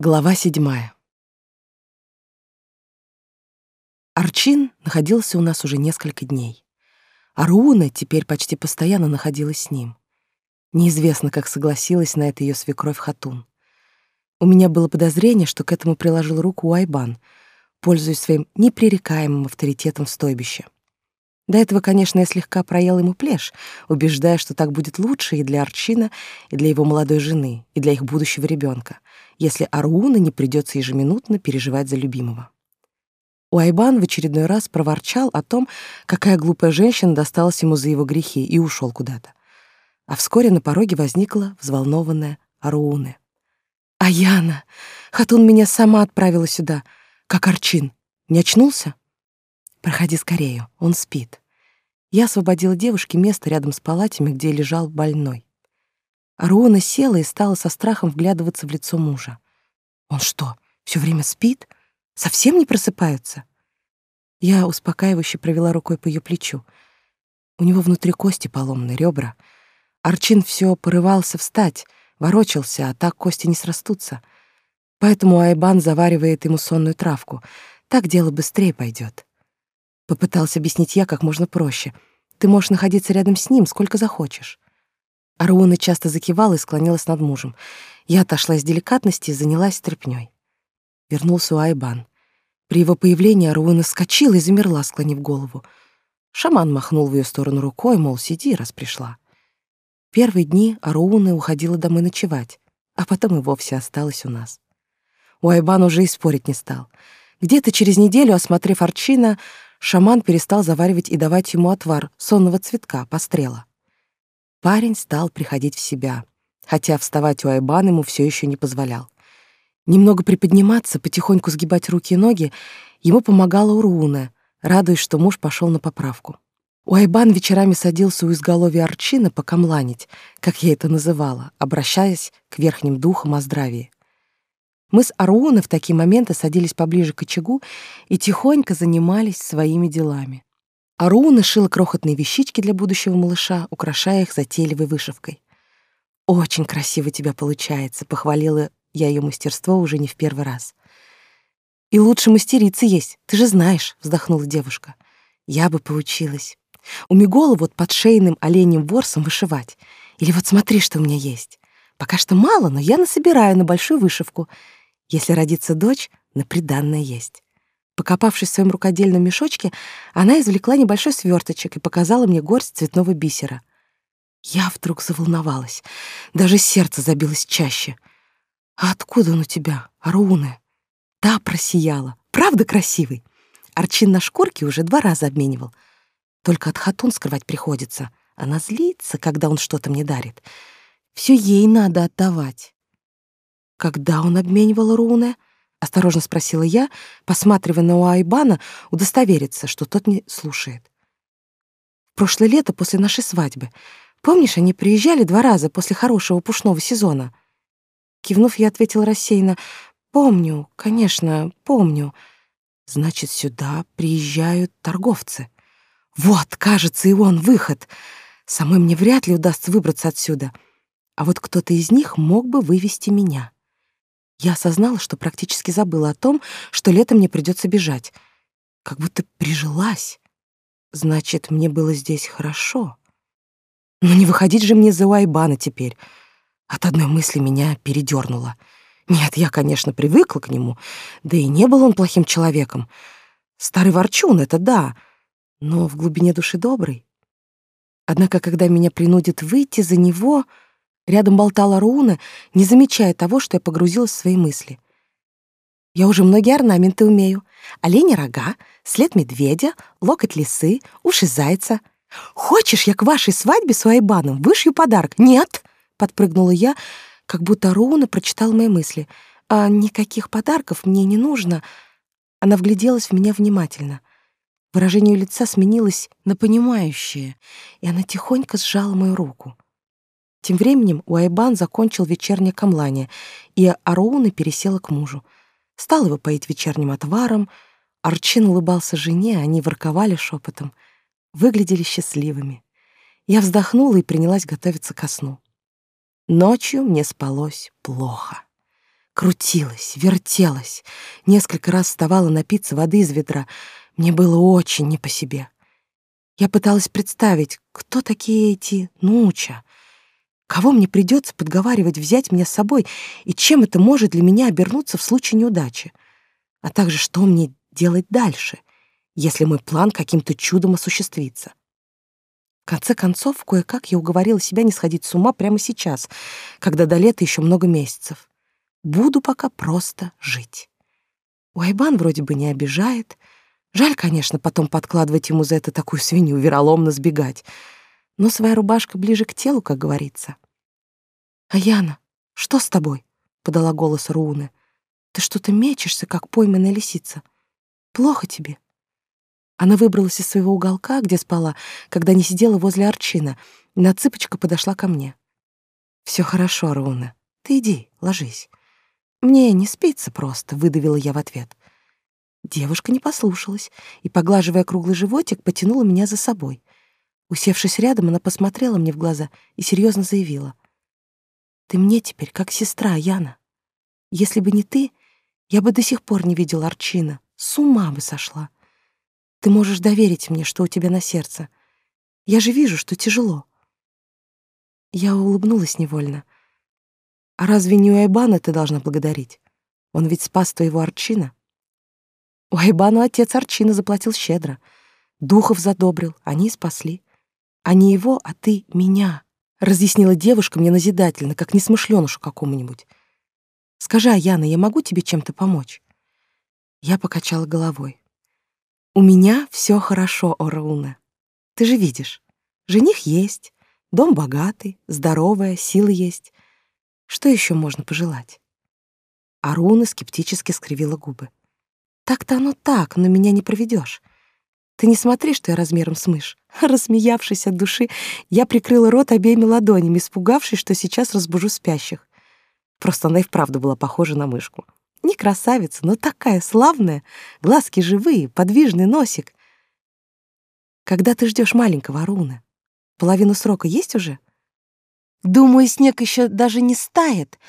Глава седьмая. Арчин находился у нас уже несколько дней. А Руна теперь почти постоянно находилась с ним. Неизвестно, как согласилась на это ее свекровь Хатун. У меня было подозрение, что к этому приложил руку Уайбан, пользуясь своим непререкаемым авторитетом в стойбище. До этого, конечно, я слегка проел ему плешь, убеждая, что так будет лучше и для Арчина, и для его молодой жены, и для их будущего ребенка — если Аруна не придется ежеминутно переживать за любимого. Уайбан в очередной раз проворчал о том, какая глупая женщина досталась ему за его грехи, и ушел куда-то. А вскоре на пороге возникла взволнованная Аруна. «Аяна! Хатун меня сама отправила сюда, как Арчин. Не очнулся?» «Проходи скорее, он спит». Я освободила девушке место рядом с палатами, где лежал больной. Аруна села и стала со страхом вглядываться в лицо мужа. Он что, все время спит? Совсем не просыпается? Я успокаивающе провела рукой по ее плечу. У него внутри кости поломаны, ребра. Арчин все порывался встать, ворочался, а так кости не срастутся. Поэтому Айбан заваривает ему сонную травку. Так дело быстрее пойдет. Попытался объяснить я как можно проще. Ты можешь находиться рядом с ним сколько захочешь. Аруна часто закивала и склонилась над мужем. Я отошла из деликатности и занялась тряпнёй. Вернулся Уайбан. При его появлении Аруна вскочила и замерла, склонив голову. Шаман махнул в ее сторону рукой, мол, сиди, раз пришла. Первые дни Аруна уходила домой ночевать, а потом и вовсе осталась у нас. Уайбан уже и спорить не стал. Где-то через неделю, осмотрев Арчина, шаман перестал заваривать и давать ему отвар сонного цветка, пострела. Парень стал приходить в себя, хотя вставать у Айбан ему все еще не позволял. Немного приподниматься, потихоньку сгибать руки и ноги ему помогала Уруна, радуясь, что муж пошел на поправку. Уайбан вечерами садился у изголовья Арчина покамланить, как я это называла, обращаясь к верхним духам о здравии. Мы с Аруна в такие моменты садились поближе к очагу и тихонько занимались своими делами. Аруна шила крохотные вещички для будущего малыша, украшая их затейливой вышивкой. «Очень красиво тебя получается», — похвалила я ее мастерство уже не в первый раз. «И лучше мастерицы есть, ты же знаешь», — вздохнула девушка. «Я бы поучилась. У Мигола вот под шейным оленем ворсом вышивать. Или вот смотри, что у меня есть. Пока что мало, но я насобираю на большую вышивку. Если родится дочь, на приданное есть». Покопавшись в своем рукодельном мешочке, она извлекла небольшой сверточек и показала мне горсть цветного бисера. Я вдруг заволновалась. Даже сердце забилось чаще. «А откуда он у тебя, Аруны?» Та просияла. «Правда красивый?» Арчин на шкурке уже два раза обменивал. Только от хатун скрывать приходится. Она злится, когда он что-то мне дарит. Все ей надо отдавать. Когда он обменивал руны? — осторожно спросила я, посматривая на Уайбана, удостовериться, что тот не слушает. «В прошлое лето после нашей свадьбы. Помнишь, они приезжали два раза после хорошего пушного сезона?» Кивнув, я ответила рассеянно. «Помню, конечно, помню. Значит, сюда приезжают торговцы. Вот, кажется, и он выход. Самой мне вряд ли удастся выбраться отсюда. А вот кто-то из них мог бы вывести меня». Я осознала, что практически забыла о том, что летом мне придется бежать. Как будто прижилась. Значит, мне было здесь хорошо. Но не выходить же мне за Уайбана теперь. От одной мысли меня передернуло. Нет, я, конечно, привыкла к нему, да и не был он плохим человеком. Старый ворчун — это да, но в глубине души добрый. Однако, когда меня принудят выйти за него, Рядом болтала Руна, не замечая того, что я погрузилась в свои мысли. Я уже многие орнаменты умею. Олени рога, след медведя, локоть лисы, уши зайца. Хочешь, я к вашей свадьбе с Уайбаном вышью подарок? Нет, подпрыгнула я, как будто Руна прочитала мои мысли. А никаких подарков мне не нужно. Она вгляделась в меня внимательно. Выражение лица сменилось на понимающее, и она тихонько сжала мою руку. Тем временем Уайбан закончил вечернее камлание, и Ароуна пересела к мужу. Стал его поить вечерним отваром. Арчин улыбался жене, они ворковали шепотом. Выглядели счастливыми. Я вздохнула и принялась готовиться ко сну. Ночью мне спалось плохо. Крутилась, вертелась, несколько раз вставала напиться воды из ведра. Мне было очень не по себе. Я пыталась представить, кто такие эти Нуча, кого мне придется подговаривать взять меня с собой и чем это может для меня обернуться в случае неудачи, а также что мне делать дальше, если мой план каким-то чудом осуществится. В конце концов, кое-как я уговорила себя не сходить с ума прямо сейчас, когда до лета еще много месяцев. Буду пока просто жить. Уайбан вроде бы не обижает, Жаль, конечно, потом подкладывать ему за это такую свинью, вероломно сбегать. Но своя рубашка ближе к телу, как говорится. «Аяна, что с тобой?» — подала голос Руны. «Ты что-то мечешься, как пойманная лисица. Плохо тебе?» Она выбралась из своего уголка, где спала, когда не сидела возле Арчина, и на цыпочка подошла ко мне. «Все хорошо, Руна. Ты иди, ложись. Мне не спится просто», — выдавила я в ответ. Девушка не послушалась и, поглаживая круглый животик, потянула меня за собой. Усевшись рядом, она посмотрела мне в глаза и серьезно заявила. «Ты мне теперь как сестра, Яна. Если бы не ты, я бы до сих пор не видела Арчина, с ума бы сошла. Ты можешь доверить мне, что у тебя на сердце. Я же вижу, что тяжело». Я улыбнулась невольно. «А разве не у Айбана ты должна благодарить? Он ведь спас твоего Арчина». У Айбану отец Арчина заплатил щедро. Духов задобрил, они спасли. А не его, а ты меня, — разъяснила девушка мне назидательно, как несмышленушу какому-нибудь. Скажи, Аяна, я могу тебе чем-то помочь? Я покачала головой. У меня все хорошо, Орауна. Ты же видишь, жених есть, дом богатый, здоровая, силы есть. Что еще можно пожелать? Аруна скептически скривила губы. Так-то оно так, но меня не проведешь. Ты не смотри, что я размером с мышь. Рассмеявшись от души, я прикрыла рот обеими ладонями, испугавшись, что сейчас разбужу спящих. Просто она и вправду была похожа на мышку. Не красавица, но такая славная, глазки живые, подвижный носик. Когда ты ждешь маленького Аруна? Половину срока есть уже? Думаю, снег еще даже не стает.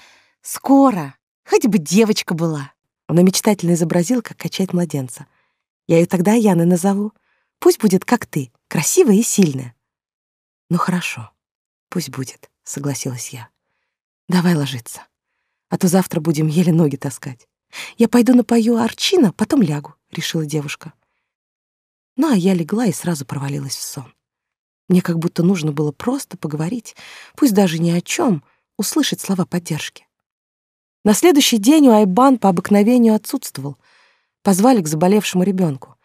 Скоро. Хоть бы девочка была. Он мечтательно изобразил, как качать младенца. Я ее тогда Яной назову. Пусть будет, как ты, красивая и сильная. Ну хорошо, пусть будет, согласилась я. Давай ложиться, а то завтра будем еле ноги таскать. Я пойду напою Арчина, потом лягу, решила девушка. Ну а я легла и сразу провалилась в сон. Мне как будто нужно было просто поговорить, пусть даже ни о чем, услышать слова поддержки. На следующий день у Айбан по обыкновению отсутствовал. Позвали к заболевшему ребенку.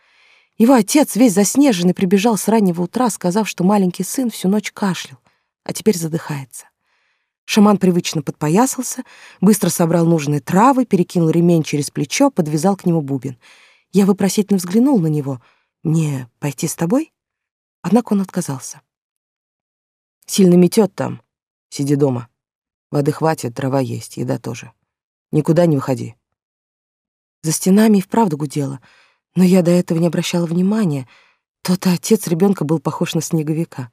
Его отец, весь заснеженный, прибежал с раннего утра, сказав, что маленький сын всю ночь кашлял, а теперь задыхается. Шаман привычно подпоясался, быстро собрал нужные травы, перекинул ремень через плечо, подвязал к нему бубен. Я вопросительно взглянул на него. «Мне пойти с тобой?» Однако он отказался. «Сильно метет там. Сиди дома. Воды хватит, трава есть, еда тоже». Никуда не выходи. За стенами и вправду гудело, но я до этого не обращала внимания. Тот отец ребенка был похож на снеговика.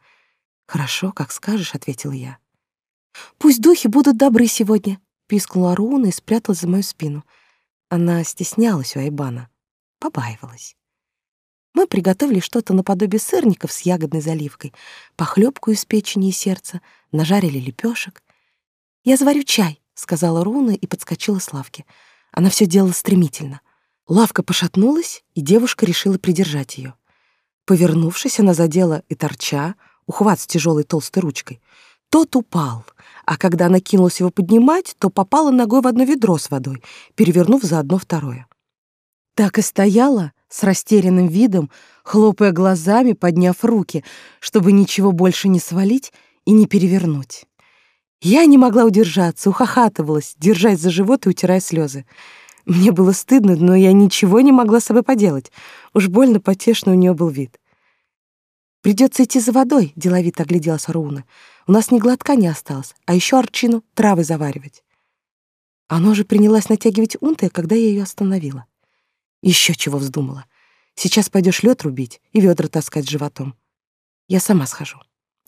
«Хорошо, как скажешь», — ответила я. «Пусть духи будут добры сегодня», — пискнула Руна и спряталась за мою спину. Она стеснялась у Айбана, побаивалась. Мы приготовили что-то наподобие сырников с ягодной заливкой, похлебку из печени и сердца, нажарили лепешек. «Я заварю чай», сказала Руна и подскочила с лавки. Она все делала стремительно. Лавка пошатнулась, и девушка решила придержать ее. Повернувшись, она задела и торча, ухват с тяжелой толстой ручкой. Тот упал, а когда она кинулась его поднимать, то попала ногой в одно ведро с водой, перевернув заодно второе. Так и стояла с растерянным видом, хлопая глазами, подняв руки, чтобы ничего больше не свалить и не перевернуть. Я не могла удержаться, ухахатывалась, держась за живот и утирая слезы. Мне было стыдно, но я ничего не могла с собой поделать. Уж больно потешно у нее был вид. Придется идти за водой», — деловито огляделась Руна. «У нас ни глотка не осталось, а еще арчину травы заваривать». Оно же принялась натягивать унты, когда я ее остановила. Еще чего вздумала. Сейчас пойдешь лед рубить и ведра таскать животом. Я сама схожу.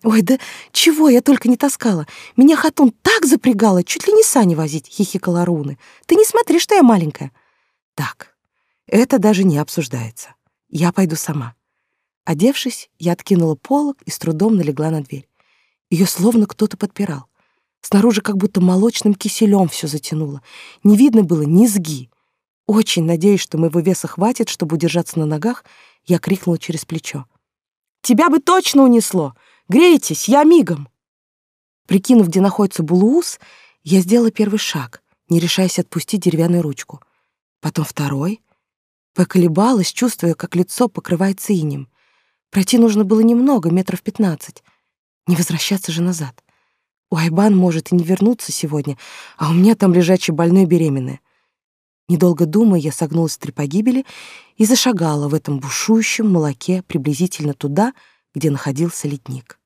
«Ой, да чего я только не таскала! Меня Хатун так запрягала, чуть ли не сани возить!» — хихикала Руны. «Ты не смотри, что я маленькая!» «Так, это даже не обсуждается. Я пойду сама». Одевшись, я откинула полог и с трудом налегла на дверь. Ее словно кто-то подпирал. Снаружи как будто молочным киселем все затянуло. Не видно было низги. Очень надеюсь, что моего веса хватит, чтобы удержаться на ногах, я крикнула через плечо. «Тебя бы точно унесло! Грейтесь, я мигом!» Прикинув, где находится Булуус, я сделала первый шаг, не решаясь отпустить деревянную ручку. Потом второй. Поколебалась, чувствуя, как лицо покрывается инем. Пройти нужно было немного, метров пятнадцать. Не возвращаться же назад. У Айбан может и не вернуться сегодня, а у меня там лежачая больной беременная. Недолго думая, я согнулась в три погибели и зашагала в этом бушующем молоке приблизительно туда, где находился ледник.